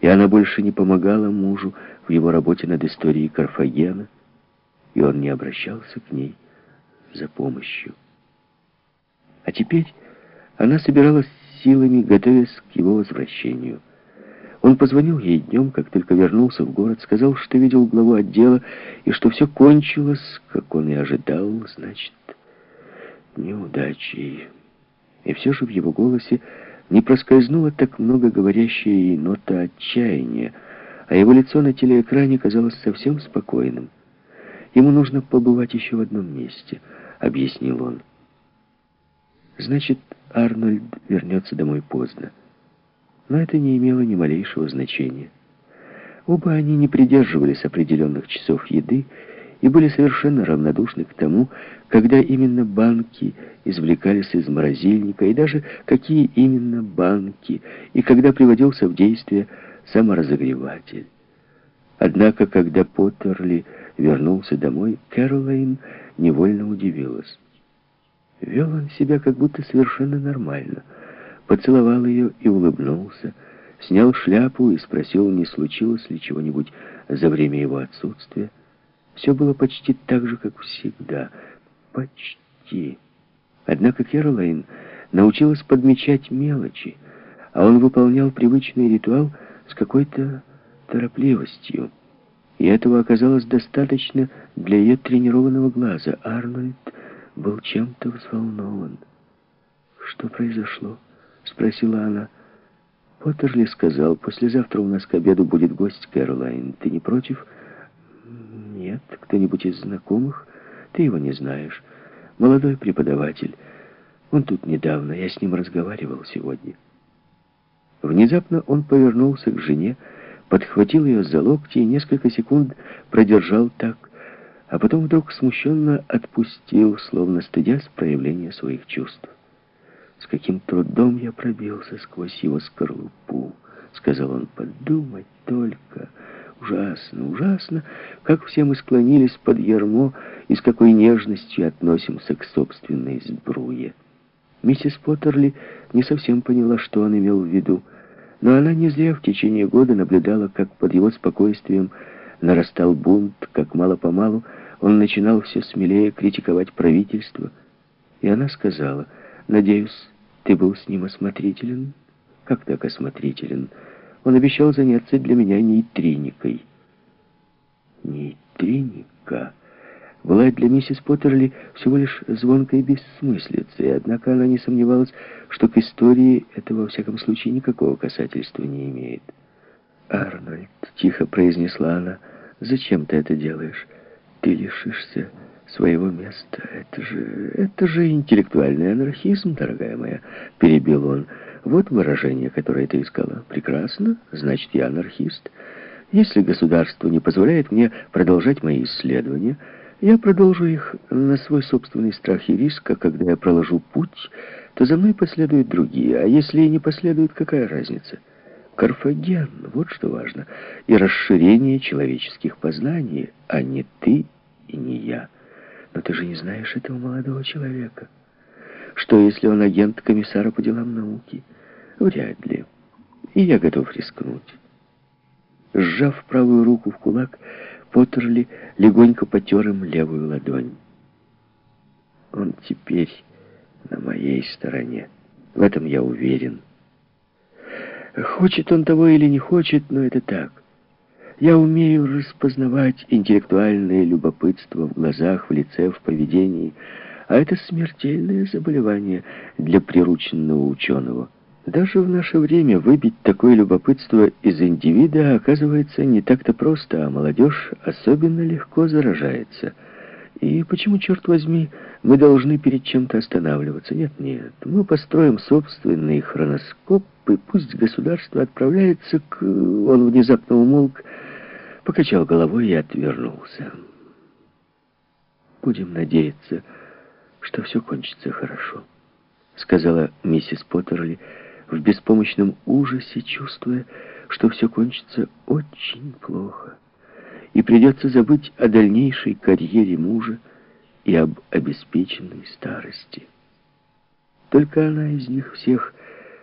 и она больше не помогала мужу в его работе над историей Карфагена, и он не обращался к ней за помощью. А теперь она собиралась силами, готовясь к его возвращению. Он позвонил ей днем, как только вернулся в город, сказал, что видел главу отдела, и что все кончилось, как он и ожидал, значит, неудачей. И все же в его голосе не проскользнула так много говорящая ей нота отчаяния, а его лицо на телеэкране казалось совсем спокойным. «Ему нужно побывать еще в одном месте», — объяснил он. «Значит, Арнольд вернется домой поздно». Но это не имело ни малейшего значения. Оба они не придерживались определенных часов еды и были совершенно равнодушны к тому, когда именно банки извлекались из морозильника, и даже какие именно банки, и когда приводился в действие саморазогреватель. Однако, когда Поттерли вернулся домой, Кэролайн невольно удивилась. Вел он себя как будто совершенно нормально. Поцеловал ее и улыбнулся, снял шляпу и спросил, не случилось ли чего-нибудь за время его отсутствия. Все было почти так же, как всегда. Почти. Однако Кэролайн научилась подмечать мелочи, а он выполнял привычный ритуал с какой-то торопливостью. И этого оказалось достаточно для ее тренированного глаза. Арнольд был чем-то взволнован. «Что произошло?» — спросила она. Поттерли сказал, «Послезавтра у нас к обеду будет гость, Кэролайн. Ты не против?» «Нет. Кто-нибудь из знакомых? Ты его не знаешь. Молодой преподаватель. Он тут недавно. Я с ним разговаривал сегодня». Внезапно он повернулся к жене, подхватил ее за локти и несколько секунд продержал так, а потом вдруг смущенно отпустил, словно стыдясь проявления своих чувств. «С каким трудом я пробился сквозь его скорлупу», — сказал он, — «подумать только». Ужасно, ужасно, как все мы склонились под ярмо и с какой нежностью относимся к собственной сбруе. Миссис Поттерли не совсем поняла, что он имел в виду, но она не зря в течение года наблюдала, как под его спокойствием нарастал бунт, как мало-помалу он начинал все смелее критиковать правительство. И она сказала, «Надеюсь, ты был с ним осмотрителен?» «Как так осмотрителен?» Он обещал заняться для меня нейтриникой. Нейтриника была для миссис Поттерли всего лишь звонкой бессмыслицей, однако она не сомневалась, что к истории это во всяком случае никакого касательства не имеет. «Арнольд», — тихо произнесла она, — «зачем ты это делаешь? Ты лишишься своего места. Это же... это же интеллектуальный анархизм, дорогая моя», — перебил он. Вот выражение, которое ты искала. Прекрасно, значит, я анархист. Если государство не позволяет мне продолжать мои исследования, я продолжу их на свой собственный страх и риск, а когда я проложу путь, то за мной последуют другие, а если и не последуют, какая разница? Карфаген, вот что важно, и расширение человеческих познаний, а не ты и не я. Но ты же не знаешь этого молодого человека. Что, если он агент комиссара по делам науки? Вряд ли. И я готов рискнуть. Сжав правую руку в кулак, Поттерли легонько потер им левую ладонь. Он теперь на моей стороне. В этом я уверен. Хочет он того или не хочет, но это так. Я умею распознавать интеллектуальное любопытство в глазах, в лице, в поведении, а это смертельное заболевание для прирученного ученого. Даже в наше время выбить такое любопытство из индивида оказывается не так-то просто, а молодежь особенно легко заражается. И почему, черт возьми, мы должны перед чем-то останавливаться? Нет, нет, мы построим собственный хроноскоп, и пусть государство отправляется к... Он внезапно умолк, покачал головой и отвернулся. Будем надеяться, что все кончится хорошо, сказала миссис Поттерли в беспомощном ужасе, чувствуя, что все кончится очень плохо, и придется забыть о дальнейшей карьере мужа и об обеспеченной старости. Только она из них всех